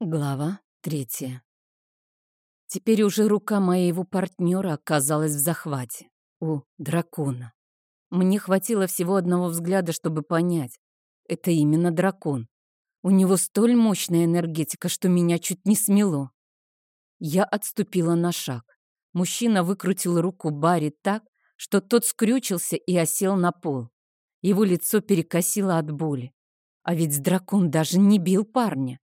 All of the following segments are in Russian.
Глава третья. Теперь уже рука моего партнера оказалась в захвате. У дракона. Мне хватило всего одного взгляда, чтобы понять. Это именно дракон. У него столь мощная энергетика, что меня чуть не смело. Я отступила на шаг. Мужчина выкрутил руку Барри так, что тот скрючился и осел на пол. Его лицо перекосило от боли. А ведь дракон даже не бил парня.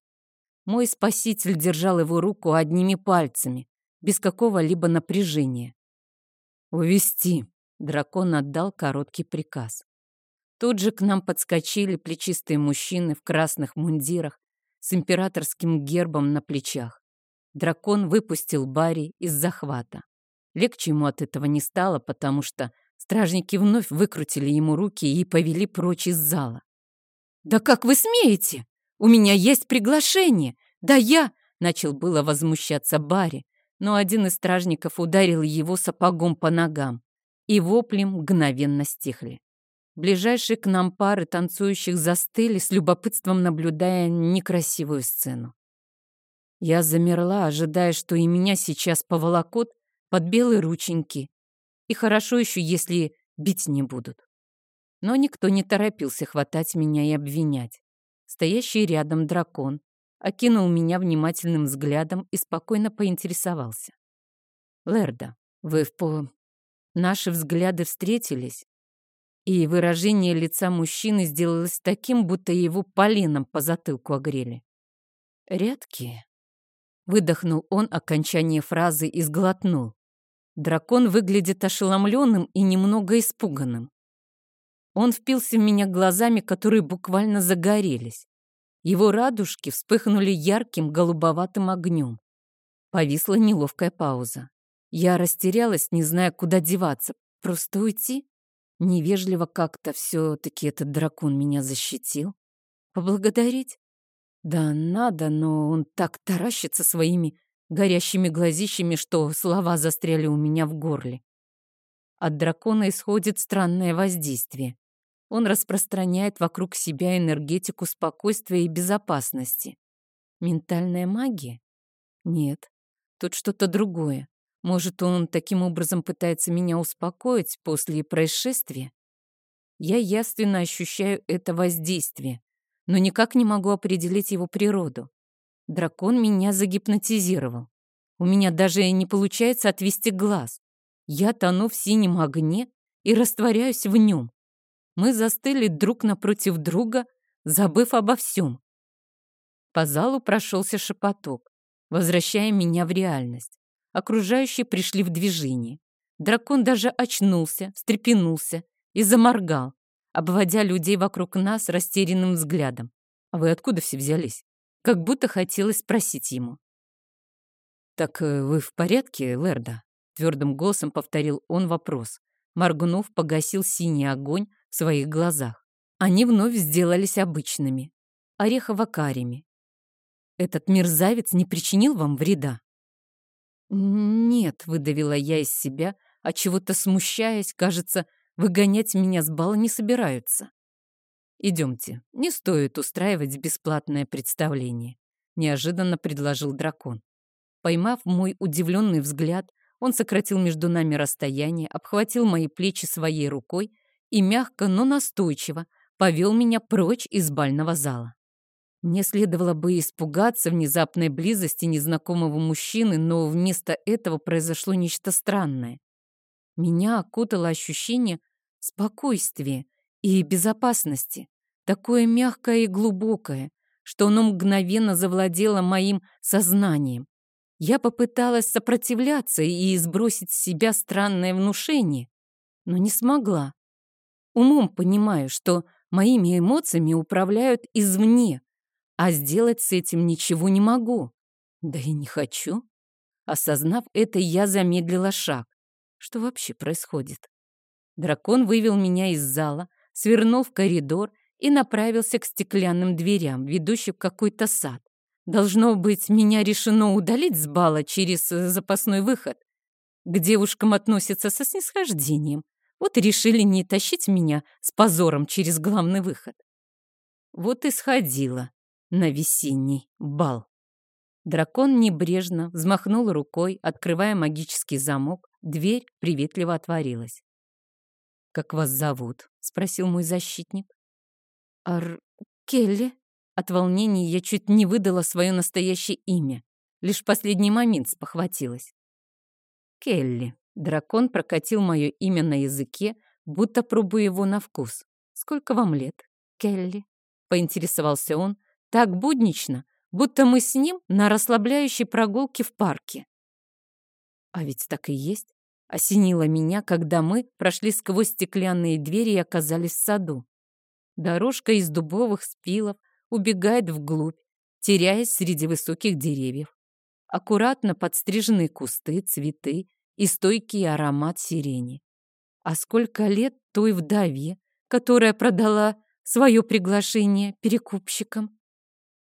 Мой спаситель держал его руку одними пальцами, без какого-либо напряжения. «Увести!» — дракон отдал короткий приказ. Тут же к нам подскочили плечистые мужчины в красных мундирах с императорским гербом на плечах. Дракон выпустил Барри из захвата. Легче ему от этого не стало, потому что стражники вновь выкрутили ему руки и повели прочь из зала. «Да как вы смеете? У меня есть приглашение! Да я...» — начал было возмущаться Барри, но один из стражников ударил его сапогом по ногам, и вопли мгновенно стихли. Ближайшие к нам пары танцующих застыли, с любопытством наблюдая некрасивую сцену. Я замерла, ожидая, что и меня сейчас поволокут под белые рученьки. И хорошо еще, если бить не будут. Но никто не торопился хватать меня и обвинять. Стоящий рядом дракон окинул меня внимательным взглядом и спокойно поинтересовался. «Лерда, вы в по...» Наши взгляды встретились, и выражение лица мужчины сделалось таким, будто его поленом по затылку огрели. «Редкие», — выдохнул он окончание фразы и сглотнул. Дракон выглядит ошеломленным и немного испуганным. Он впился в меня глазами, которые буквально загорелись. Его радужки вспыхнули ярким голубоватым огнем. Повисла неловкая пауза. Я растерялась, не зная, куда деваться. Просто уйти? Невежливо как-то все-таки этот дракон меня защитил. Поблагодарить? Да, надо, но он так таращится своими горящими глазищами, что слова застряли у меня в горле. От дракона исходит странное воздействие. Он распространяет вокруг себя энергетику спокойствия и безопасности. Ментальная магия? Нет, тут что-то другое. Может, он таким образом пытается меня успокоить после происшествия? Я ясно ощущаю это воздействие, но никак не могу определить его природу. Дракон меня загипнотизировал. У меня даже не получается отвести глаз. Я тону в синем огне и растворяюсь в нем. Мы застыли друг напротив друга, забыв обо всем. По залу прошелся шепоток, возвращая меня в реальность. Окружающие пришли в движение. Дракон даже очнулся, встрепенулся и заморгал, обводя людей вокруг нас растерянным взглядом. «А вы откуда все взялись?» Как будто хотелось спросить ему. «Так э, вы в порядке, Лерда?» Твердым голосом повторил он вопрос. Моргнув, погасил синий огонь, своих глазах. Они вновь сделались обычными, орехово-карими. Этот мерзавец не причинил вам вреда? Нет, выдавила я из себя, а чего-то смущаясь, кажется, выгонять меня с бала не собираются. Идемте, не стоит устраивать бесплатное представление, неожиданно предложил дракон. Поймав мой удивленный взгляд, он сократил между нами расстояние, обхватил мои плечи своей рукой и мягко, но настойчиво повел меня прочь из бального зала. Мне следовало бы испугаться внезапной близости незнакомого мужчины, но вместо этого произошло нечто странное. Меня окутало ощущение спокойствия и безопасности, такое мягкое и глубокое, что оно мгновенно завладело моим сознанием. Я попыталась сопротивляться и сбросить с себя странное внушение, но не смогла. Умом понимаю, что моими эмоциями управляют извне, а сделать с этим ничего не могу. Да и не хочу. Осознав это, я замедлила шаг. Что вообще происходит? Дракон вывел меня из зала, свернул в коридор и направился к стеклянным дверям, ведущим в какой-то сад. Должно быть, меня решено удалить с бала через э, запасной выход. К девушкам относятся со снисхождением, вот и решили не тащить меня с позором через главный выход. Вот и сходила на весенний бал. Дракон небрежно взмахнул рукой, открывая магический замок. Дверь приветливо отворилась. «Как вас зовут?» — спросил мой защитник. «Ар... Келли». От волнения я чуть не выдала свое настоящее имя. Лишь в последний момент спохватилась. «Келли». Дракон прокатил мое имя на языке, будто пробуя его на вкус. «Сколько вам лет, Келли?» — поинтересовался он, так буднично, будто мы с ним на расслабляющей прогулке в парке. А ведь так и есть осенило меня, когда мы прошли сквозь стеклянные двери и оказались в саду. Дорожка из дубовых спилов убегает вглубь, теряясь среди высоких деревьев. Аккуратно подстриженные кусты, цветы и стойкий аромат сирени. А сколько лет той вдове, которая продала свое приглашение перекупщикам?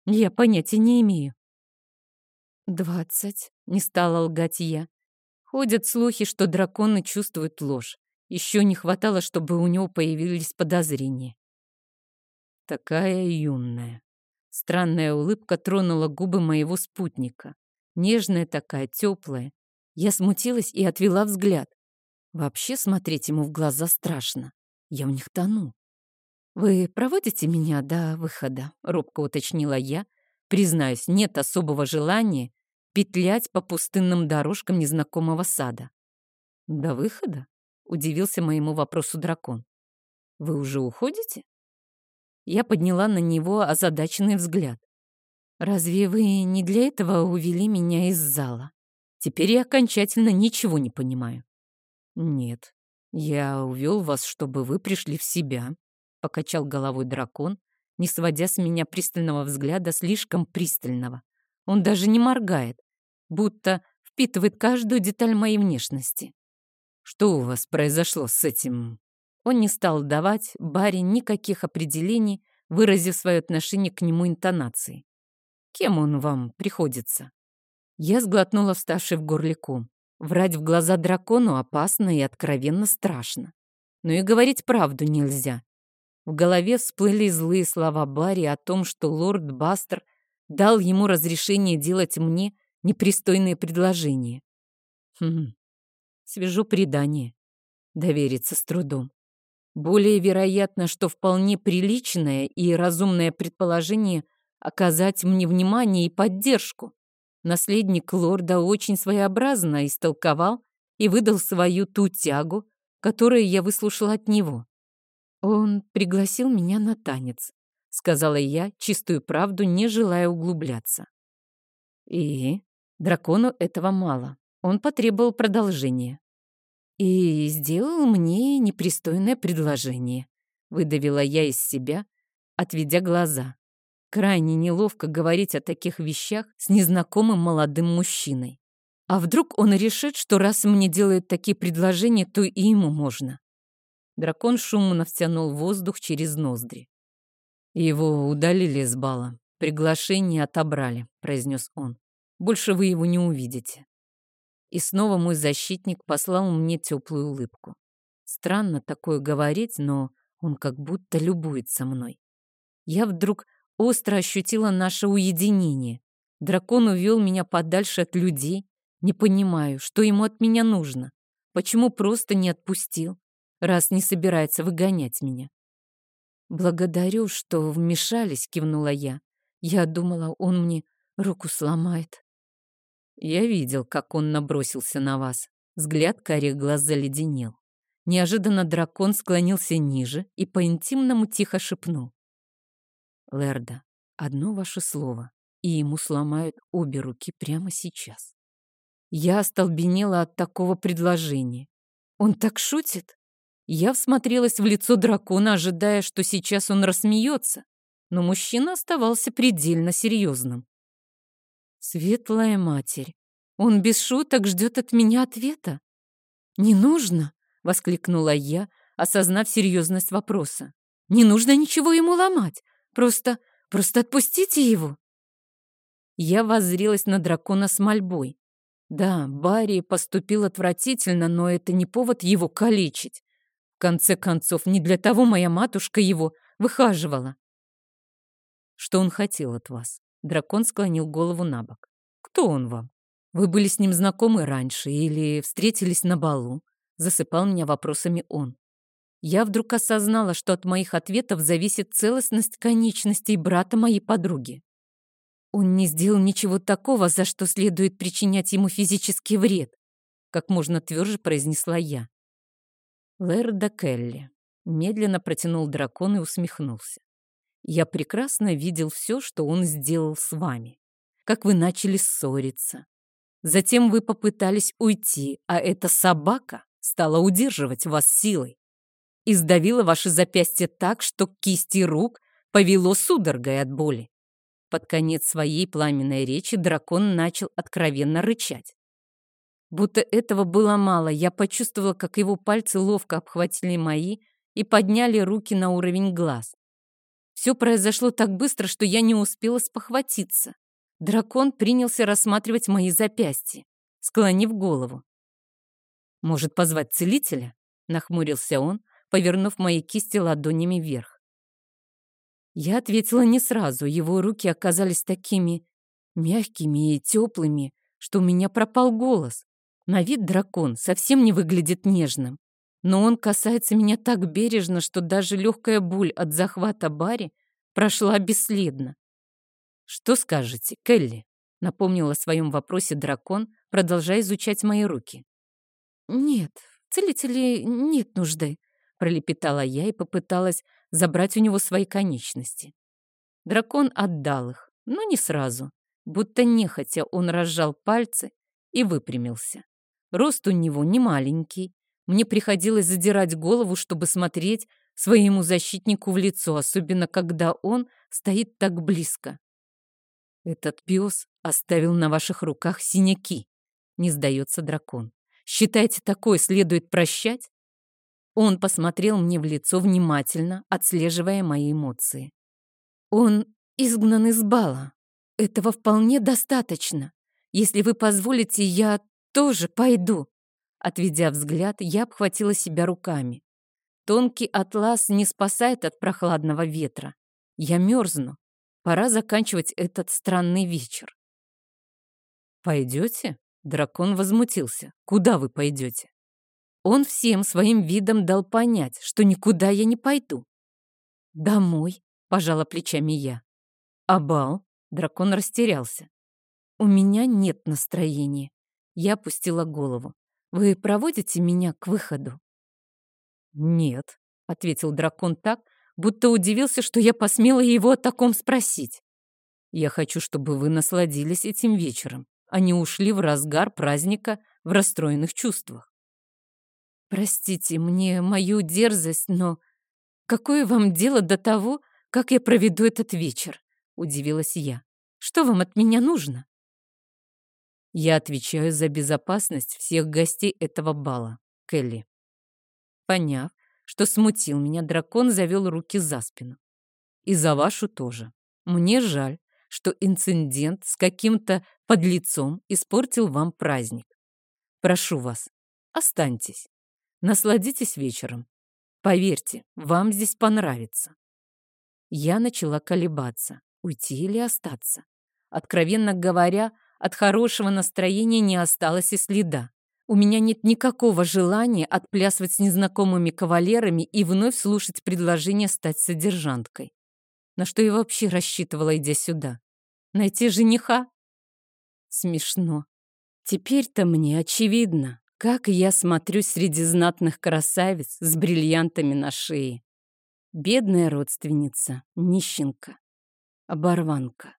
Я понятия не имею. «Двадцать», — не стала лгать я. Ходят слухи, что драконы чувствуют ложь. Еще не хватало, чтобы у него появились подозрения. Такая юная. Странная улыбка тронула губы моего спутника. Нежная такая, теплая. Я смутилась и отвела взгляд. Вообще смотреть ему в глаза страшно. Я в них тону. «Вы проводите меня до выхода?» — робко уточнила я. Признаюсь, нет особого желания петлять по пустынным дорожкам незнакомого сада. «До выхода?» — удивился моему вопросу дракон. «Вы уже уходите?» Я подняла на него озадаченный взгляд. «Разве вы не для этого увели меня из зала? Теперь я окончательно ничего не понимаю». «Нет, я увел вас, чтобы вы пришли в себя», — покачал головой дракон, не сводя с меня пристального взгляда, слишком пристального. Он даже не моргает, будто впитывает каждую деталь моей внешности. «Что у вас произошло с этим?» Он не стал давать Барри никаких определений, выразив свое отношение к нему интонацией. «Кем он вам приходится?» Я сглотнула вставший в горле ком. Врать в глаза дракону опасно и откровенно страшно. Но и говорить правду нельзя. В голове всплыли злые слова Барри о том, что лорд Бастер дал ему разрешение делать мне непристойные предложения. Хм, свяжу предание. Довериться с трудом. Более вероятно, что вполне приличное и разумное предположение оказать мне внимание и поддержку. Наследник лорда очень своеобразно истолковал и выдал свою ту тягу, которую я выслушала от него. Он пригласил меня на танец сказала я чистую правду, не желая углубляться. И дракону этого мало. Он потребовал продолжения. И сделал мне непристойное предложение. Выдавила я из себя, отведя глаза. Крайне неловко говорить о таких вещах с незнакомым молодым мужчиной. А вдруг он решит, что раз мне делают такие предложения, то и ему можно? Дракон шумно втянул воздух через ноздри. «Его удалили с бала. Приглашение отобрали», — произнес он. «Больше вы его не увидите». И снова мой защитник послал мне теплую улыбку. Странно такое говорить, но он как будто любуется мной. Я вдруг остро ощутила наше уединение. Дракон увел меня подальше от людей. Не понимаю, что ему от меня нужно. Почему просто не отпустил, раз не собирается выгонять меня? «Благодарю, что вмешались», — кивнула я. «Я думала, он мне руку сломает». Я видел, как он набросился на вас. Взгляд карих глаз заледенел. Неожиданно дракон склонился ниже и по-интимному тихо шепнул. «Лерда, одно ваше слово, и ему сломают обе руки прямо сейчас». Я остолбенела от такого предложения. Он так шутит? Я всмотрелась в лицо дракона, ожидая, что сейчас он рассмеется, но мужчина оставался предельно серьезным. «Светлая матерь, он без шуток ждет от меня ответа?» «Не нужно!» — воскликнула я, осознав серьезность вопроса. «Не нужно ничего ему ломать. Просто, просто отпустите его!» Я воззрелась на дракона с мольбой. Да, Барри поступил отвратительно, но это не повод его калечить конце концов, не для того моя матушка его выхаживала. Что он хотел от вас? Дракон склонил голову на бок. Кто он вам? Вы были с ним знакомы раньше или встретились на балу? Засыпал меня вопросами он. Я вдруг осознала, что от моих ответов зависит целостность конечностей брата моей подруги. Он не сделал ничего такого, за что следует причинять ему физический вред, как можно тверже произнесла я. Лэрда Келли медленно протянул дракон и усмехнулся. Я прекрасно видел все, что он сделал с вами. Как вы начали ссориться. Затем вы попытались уйти, а эта собака стала удерживать вас силой и сдавила ваши запястья так, что кисти рук повело судорогой от боли. Под конец своей пламенной речи дракон начал откровенно рычать. Будто этого было мало, я почувствовала, как его пальцы ловко обхватили мои и подняли руки на уровень глаз. Все произошло так быстро, что я не успела спохватиться. Дракон принялся рассматривать мои запястья, склонив голову. «Может, позвать целителя?» — нахмурился он, повернув мои кисти ладонями вверх. Я ответила не сразу. Его руки оказались такими мягкими и теплыми, что у меня пропал голос. На вид дракон совсем не выглядит нежным. Но он касается меня так бережно, что даже легкая боль от захвата Барри прошла бесследно. «Что скажете, Келли?» — напомнил о своем вопросе дракон, продолжая изучать мои руки. «Нет, целителей нет нужды», — пролепетала я и попыталась забрать у него свои конечности. Дракон отдал их, но не сразу. Будто нехотя он разжал пальцы и выпрямился. Рост у него не маленький. Мне приходилось задирать голову, чтобы смотреть своему защитнику в лицо, особенно когда он стоит так близко. «Этот пес оставил на ваших руках синяки», — не сдается дракон. «Считаете, такое следует прощать?» Он посмотрел мне в лицо внимательно, отслеживая мои эмоции. «Он изгнан из бала. Этого вполне достаточно. Если вы позволите, я тоже пойду». Отведя взгляд, я обхватила себя руками. Тонкий атлас не спасает от прохладного ветра. Я мерзну. Пора заканчивать этот странный вечер. «Пойдете?» Дракон возмутился. «Куда вы пойдете?» Он всем своим видом дал понять, что никуда я не пойду. «Домой», — пожала плечами я. «А бал?» — дракон растерялся. «У меня нет настроения». Я опустила голову. «Вы проводите меня к выходу?» «Нет», — ответил дракон так, будто удивился, что я посмела его о таком спросить. «Я хочу, чтобы вы насладились этим вечером, а не ушли в разгар праздника в расстроенных чувствах. Простите мне мою дерзость, но какое вам дело до того, как я проведу этот вечер? Удивилась я. Что вам от меня нужно? Я отвечаю за безопасность всех гостей этого бала, Келли. Поняв, что смутил меня, дракон завел руки за спину. И за вашу тоже. Мне жаль, что инцидент с каким-то подлецом испортил вам праздник. Прошу вас, останьтесь. Насладитесь вечером. Поверьте, вам здесь понравится. Я начала колебаться, уйти или остаться. Откровенно говоря, от хорошего настроения не осталось и следа. У меня нет никакого желания отплясывать с незнакомыми кавалерами и вновь слушать предложение стать содержанткой. На что я вообще рассчитывала, идя сюда? Найти жениха? Смешно. Теперь-то мне очевидно, как я смотрю среди знатных красавиц с бриллиантами на шее. Бедная родственница, нищенка, оборванка.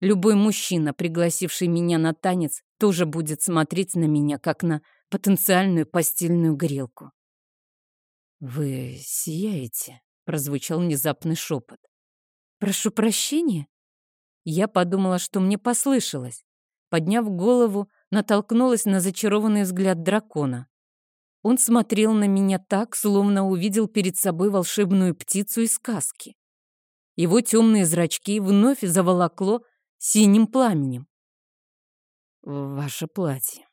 Любой мужчина, пригласивший меня на танец, тоже будет смотреть на меня, как на потенциальную постельную грелку. «Вы сияете», — прозвучал внезапный шепот. «Прошу прощения?» Я подумала, что мне послышалось. Подняв голову, натолкнулась на зачарованный взгляд дракона. Он смотрел на меня так, словно увидел перед собой волшебную птицу из сказки. Его темные зрачки вновь заволокло синим пламенем. «Ваше платье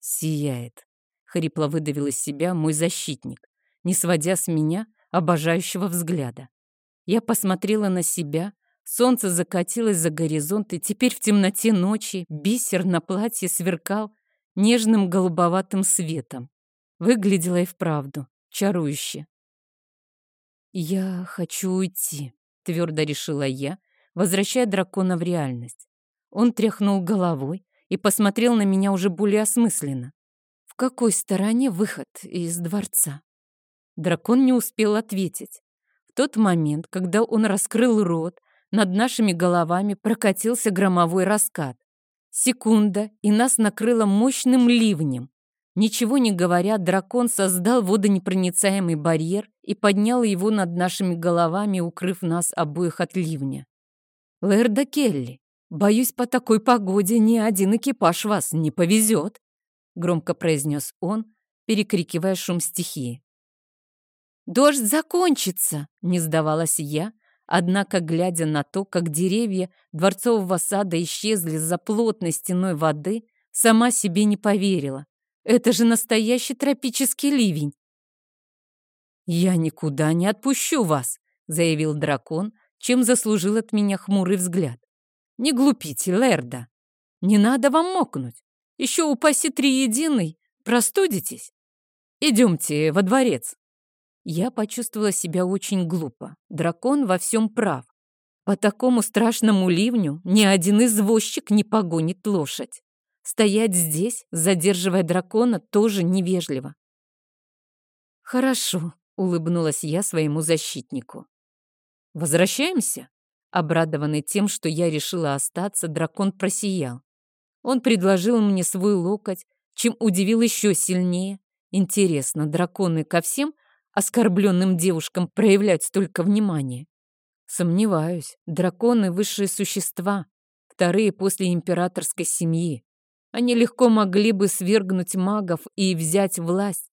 сияет», — хрипло выдавил из себя мой защитник, не сводя с меня обожающего взгляда. Я посмотрела на себя, Солнце закатилось за горизонт, и теперь в темноте ночи бисер на платье сверкал нежным голубоватым светом. Выглядело и вправду чарующе. «Я хочу уйти», — твердо решила я, возвращая дракона в реальность. Он тряхнул головой и посмотрел на меня уже более осмысленно. «В какой стороне выход из дворца?» Дракон не успел ответить. В тот момент, когда он раскрыл рот, над нашими головами прокатился громовой раскат. Секунда, и нас накрыло мощным ливнем. Ничего не говоря, дракон создал водонепроницаемый барьер и поднял его над нашими головами, укрыв нас обоих от ливня. «Лэрда Келли, боюсь, по такой погоде ни один экипаж вас не повезет», громко произнес он, перекрикивая шум стихии. «Дождь закончится!» — не сдавалась я, однако, глядя на то, как деревья дворцового сада исчезли за плотной стеной воды, сама себе не поверила. Это же настоящий тропический ливень. «Я никуда не отпущу вас», — заявил дракон, чем заслужил от меня хмурый взгляд. «Не глупите, Лерда. Не надо вам мокнуть. Еще упаси триединый, простудитесь. Идемте во дворец». Я почувствовала себя очень глупо. Дракон во всем прав. По такому страшному ливню ни один извозчик не погонит лошадь. Стоять здесь, задерживая дракона, тоже невежливо. «Хорошо», — улыбнулась я своему защитнику. «Возвращаемся?» Обрадованный тем, что я решила остаться, дракон просиял. Он предложил мне свой локоть, чем удивил еще сильнее. Интересно, драконы ко всем оскорбленным девушкам проявляют столько внимания? Сомневаюсь, драконы — высшие существа, вторые после императорской семьи. Они легко могли бы свергнуть магов и взять власть,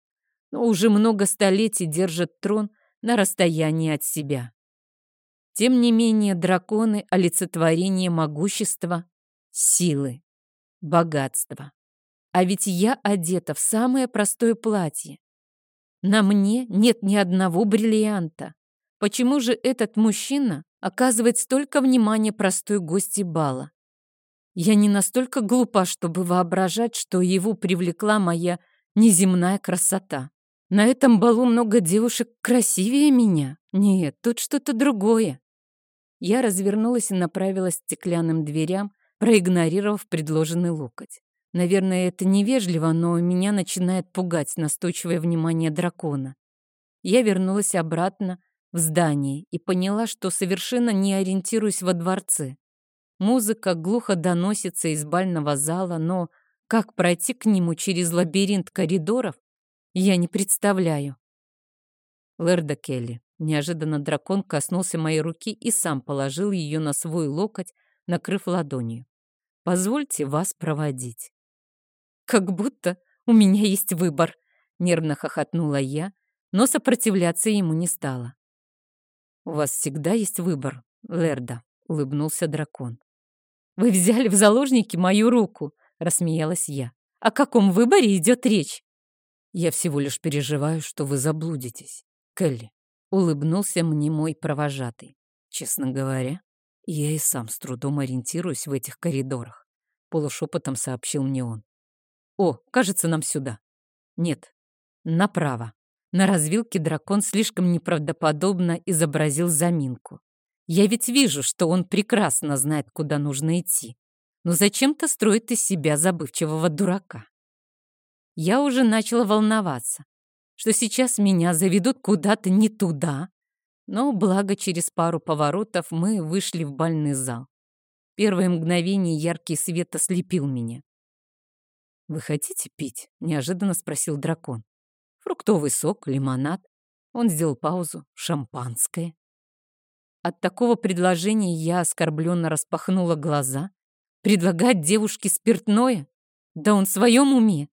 но уже много столетий держат трон на расстоянии от себя. Тем не менее, драконы — олицетворение могущества, силы, богатства. А ведь я одета в самое простое платье. На мне нет ни одного бриллианта. Почему же этот мужчина оказывает столько внимания простой гости бала? Я не настолько глупа, чтобы воображать, что его привлекла моя неземная красота. На этом балу много девушек красивее меня. Нет, тут что-то другое. Я развернулась и направилась к стеклянным дверям, проигнорировав предложенный локоть. Наверное, это невежливо, но меня начинает пугать настойчивое внимание дракона. Я вернулась обратно в здание и поняла, что совершенно не ориентируюсь во дворце. Музыка глухо доносится из бального зала, но как пройти к нему через лабиринт коридоров, я не представляю. Лерда Келли. Неожиданно дракон коснулся моей руки и сам положил ее на свой локоть, накрыв ладонью. «Позвольте вас проводить». «Как будто у меня есть выбор», — нервно хохотнула я, но сопротивляться ему не стала. «У вас всегда есть выбор, Лерда», — улыбнулся дракон. «Вы взяли в заложники мою руку», — рассмеялась я. «О каком выборе идет речь?» «Я всего лишь переживаю, что вы заблудитесь, Келли», — улыбнулся мне мой провожатый. «Честно говоря, я и сам с трудом ориентируюсь в этих коридорах», — полушепотом сообщил мне он. «О, кажется, нам сюда». «Нет, направо». На развилке дракон слишком неправдоподобно изобразил заминку. Я ведь вижу, что он прекрасно знает, куда нужно идти. Но зачем-то строит из себя забывчивого дурака. Я уже начала волноваться, что сейчас меня заведут куда-то не туда. Но благо через пару поворотов мы вышли в бальный зал. Первое мгновение яркий свет ослепил меня. «Вы хотите пить?» — неожиданно спросил дракон. «Фруктовый сок, лимонад». Он сделал паузу. «Шампанское». От такого предложения я оскорбленно распахнула глаза. Предлагать девушке спиртное? Да он в своем уме.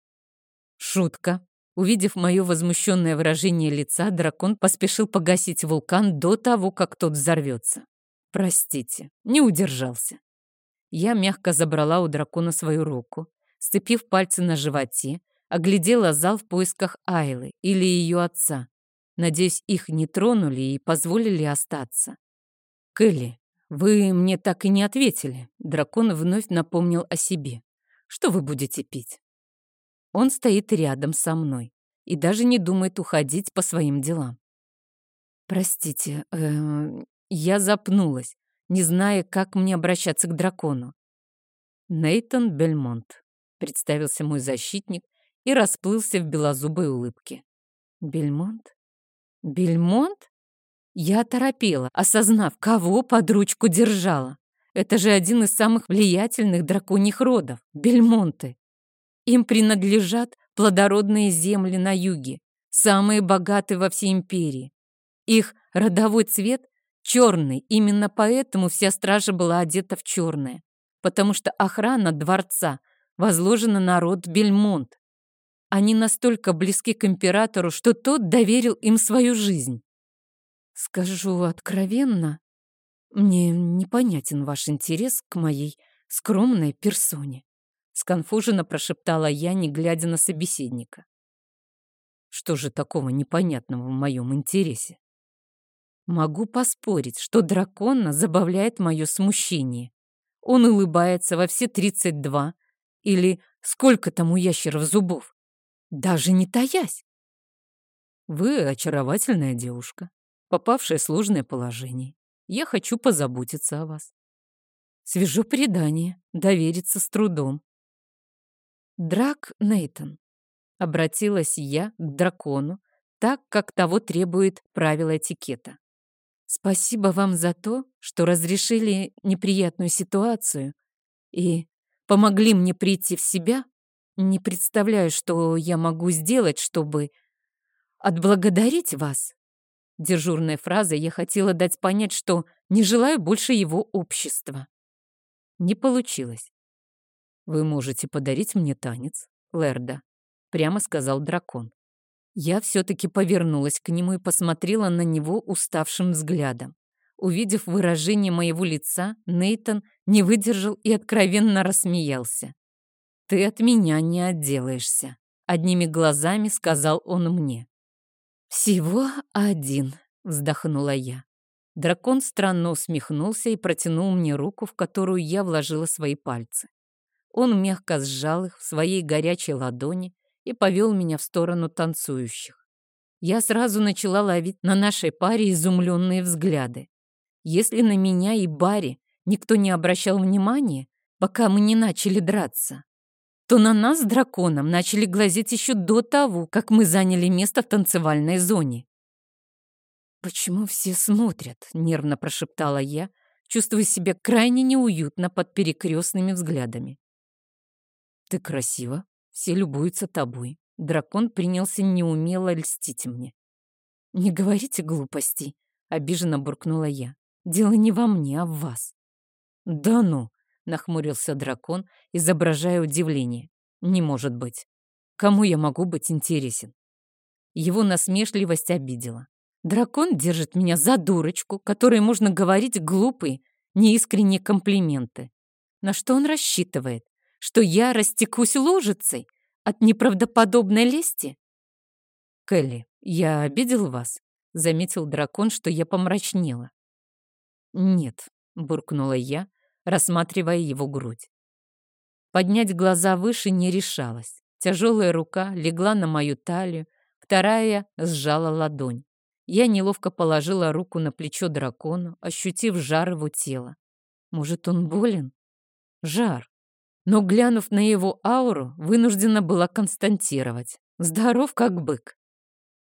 Шутка. Увидев мое возмущенное выражение лица, дракон поспешил погасить вулкан до того, как тот взорвется. Простите, не удержался. Я мягко забрала у дракона свою руку, сцепив пальцы на животе, оглядела зал в поисках Айлы или ее отца. Надеюсь, их не тронули и позволили остаться. «Келли, «Вы мне так и не ответили». Дракон вновь напомнил о себе. «Что вы будете пить?» Он стоит рядом со мной и даже не думает уходить по своим делам. «Простите, э, я запнулась, не зная, как мне обращаться к дракону. Нейтон Бельмонт», — представился мой защитник и расплылся в белозубой улыбке. «Бельмонт? Бельмонт?» Я оторопела, осознав, кого под ручку держала. Это же один из самых влиятельных драконьих родов — Бельмонты. Им принадлежат плодородные земли на юге, самые богатые во всей империи. Их родовой цвет черный, именно поэтому вся стража была одета в черное, потому что охрана дворца возложена на род Бельмонт. Они настолько близки к императору, что тот доверил им свою жизнь. Скажу откровенно, мне непонятен ваш интерес к моей скромной персоне. Сконфуженно прошептала я, не глядя на собеседника. Что же такого непонятного в моем интересе? Могу поспорить, что дракона забавляет мое смущение. Он улыбается во все тридцать два, или сколько там у ящеров зубов, даже не таясь. Вы очаровательная девушка, попавшая в сложное положение. Я хочу позаботиться о вас. Свежо предание, довериться с трудом. Драк Нейтон. Обратилась я к дракону, так, как того требует правила этикета. Спасибо вам за то, что разрешили неприятную ситуацию и помогли мне прийти в себя. Не представляю, что я могу сделать, чтобы отблагодарить вас. Дежурной фразой я хотела дать понять, что не желаю больше его общества. Не получилось. «Вы можете подарить мне танец, Лерда», — прямо сказал дракон. Я все-таки повернулась к нему и посмотрела на него уставшим взглядом. Увидев выражение моего лица, Нейтон не выдержал и откровенно рассмеялся. «Ты от меня не отделаешься», — одними глазами сказал он мне. «Всего один», — вздохнула я. Дракон странно усмехнулся и протянул мне руку, в которую я вложила свои пальцы. Он мягко сжал их в своей горячей ладони и повел меня в сторону танцующих. Я сразу начала ловить на нашей паре изумленные взгляды. Если на меня и Барри никто не обращал внимания, пока мы не начали драться, то на нас с драконом начали глазеть еще до того, как мы заняли место в танцевальной зоне. «Почему все смотрят?» — нервно прошептала я, чувствуя себя крайне неуютно под перекрестными взглядами. «Ты красива, все любуются тобой». Дракон принялся неумело льстить мне. «Не говорите глупостей», — обиженно буркнула я. «Дело не во мне, а в вас». «Да ну», — нахмурился дракон, изображая удивление. «Не может быть. Кому я могу быть интересен?» Его насмешливость обидела. Дракон держит меня за дурочку, которой можно говорить глупые, неискренние комплименты. На что он рассчитывает? что я растекусь лужицей от неправдоподобной лести? Келли, я обидел вас? Заметил дракон, что я помрачнела. Нет, буркнула я, рассматривая его грудь. Поднять глаза выше не решалась. Тяжелая рука легла на мою талию, вторая сжала ладонь. Я неловко положила руку на плечо дракону, ощутив жар его тела. Может, он болен? Жар но, глянув на его ауру, вынуждена была константировать. Здоров, как бык.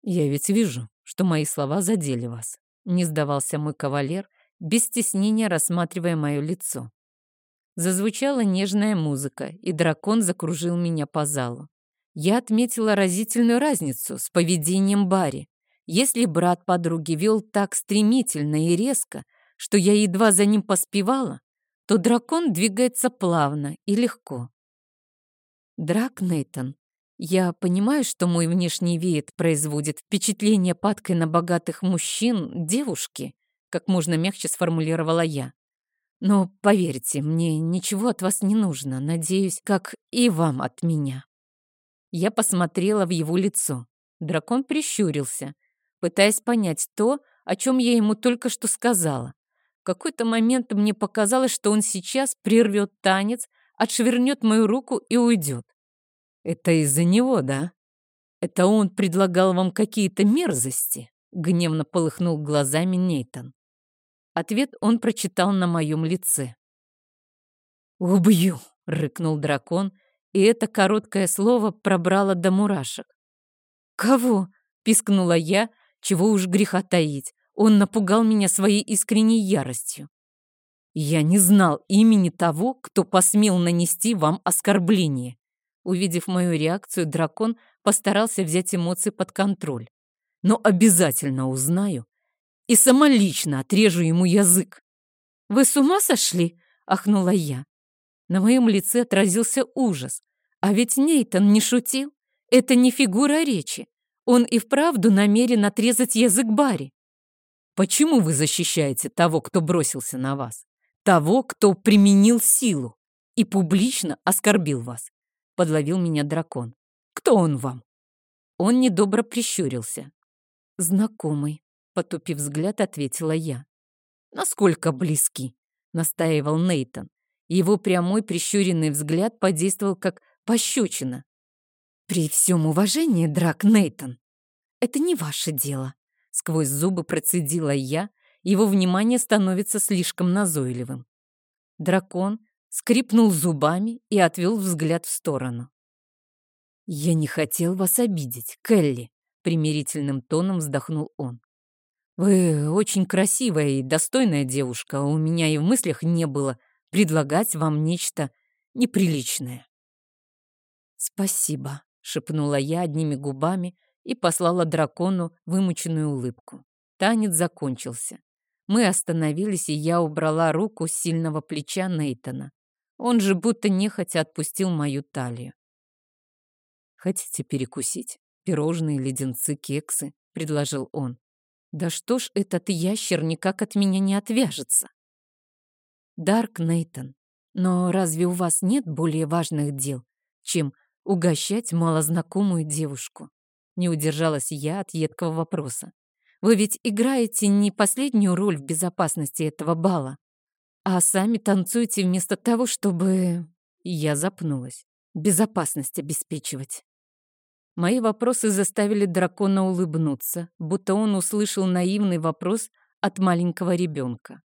«Я ведь вижу, что мои слова задели вас», — не сдавался мой кавалер, без стеснения рассматривая мое лицо. Зазвучала нежная музыка, и дракон закружил меня по залу. Я отметила разительную разницу с поведением Барри. Если брат подруги вел так стремительно и резко, что я едва за ним поспевала, то дракон двигается плавно и легко. Драк Нейтон, я понимаю, что мой внешний вид производит впечатление падкой на богатых мужчин девушки, как можно мягче сформулировала я. Но поверьте, мне ничего от вас не нужно, надеюсь, как и вам от меня. Я посмотрела в его лицо. Дракон прищурился, пытаясь понять то, о чем я ему только что сказала. какой-то момент мне показалось, что он сейчас прервет танец, отшвырнет мою руку и уйдет. Это из-за него, да? Это он предлагал вам какие-то мерзости? Гневно полыхнул глазами Нейтан. Ответ он прочитал на моем лице. «Убью!» — рыкнул дракон, и это короткое слово пробрало до мурашек. «Кого?» — пискнула я, чего уж греха таить. Он напугал меня своей искренней яростью. Я не знал имени того, кто посмел нанести вам оскорбление. Увидев мою реакцию, дракон постарался взять эмоции под контроль. Но обязательно узнаю и самолично отрежу ему язык. «Вы с ума сошли?» — ахнула я. На моем лице отразился ужас. А ведь Нейтан не шутил. Это не фигура речи. Он и вправду намерен отрезать язык Барри. Почему вы защищаете того, кто бросился на вас? Того, кто применил силу и публично оскорбил вас? Подловил меня дракон. Кто он вам? Он недобро прищурился. Знакомый, потупив взгляд, ответила я. Насколько близки? Настаивал Нейтон. Его прямой прищуренный взгляд подействовал как пощечина. При всем уважении, Драк Нейтон, это не ваше дело. Сквозь зубы процедила я, его внимание становится слишком назойливым. Дракон скрипнул зубами и отвел взгляд в сторону. «Я не хотел вас обидеть, Келли», — примирительным тоном вздохнул он. «Вы очень красивая и достойная девушка, у меня и в мыслях не было предлагать вам нечто неприличное». «Спасибо», — шепнула я одними губами, и послала дракону вымученную улыбку. Танец закончился. Мы остановились, и я убрала руку с сильного плеча Нейтона. Он же будто нехотя отпустил мою талию. «Хотите перекусить? Пирожные, леденцы, кексы?» — предложил он. «Да что ж этот ящер никак от меня не отвяжется?» «Дарк Нейтон, но разве у вас нет более важных дел, чем угощать малознакомую девушку?» Не удержалась я от едкого вопроса. Вы ведь играете не последнюю роль в безопасности этого бала, а сами танцуете вместо того, чтобы... Я запнулась. Безопасность обеспечивать. Мои вопросы заставили дракона улыбнуться, будто он услышал наивный вопрос от маленького ребенка.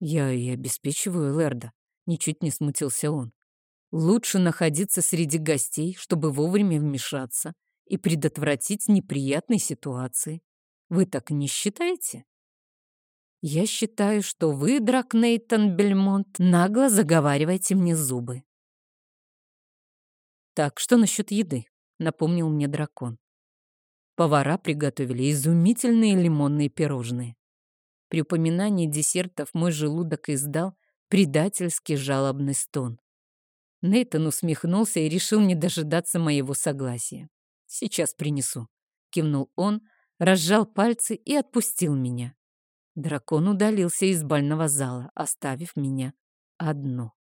«Я и обеспечиваю Лерда», — ничуть не смутился он. «Лучше находиться среди гостей, чтобы вовремя вмешаться, и предотвратить неприятные ситуации. Вы так не считаете? Я считаю, что вы, Драк Нейтан Бельмонт, нагло заговариваете мне зубы. Так, что насчет еды? Напомнил мне дракон. Повара приготовили изумительные лимонные пирожные. При упоминании десертов мой желудок издал предательский жалобный стон. Нейтан усмехнулся и решил не дожидаться моего согласия. Сейчас принесу», — кивнул он, разжал пальцы и отпустил меня. Дракон удалился из бального зала, оставив меня одну.